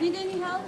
Need any help?